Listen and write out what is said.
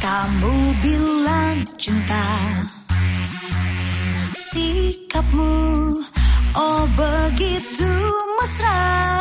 kamu bilang cinta. Sikapmu oh begitu mesra.